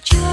Just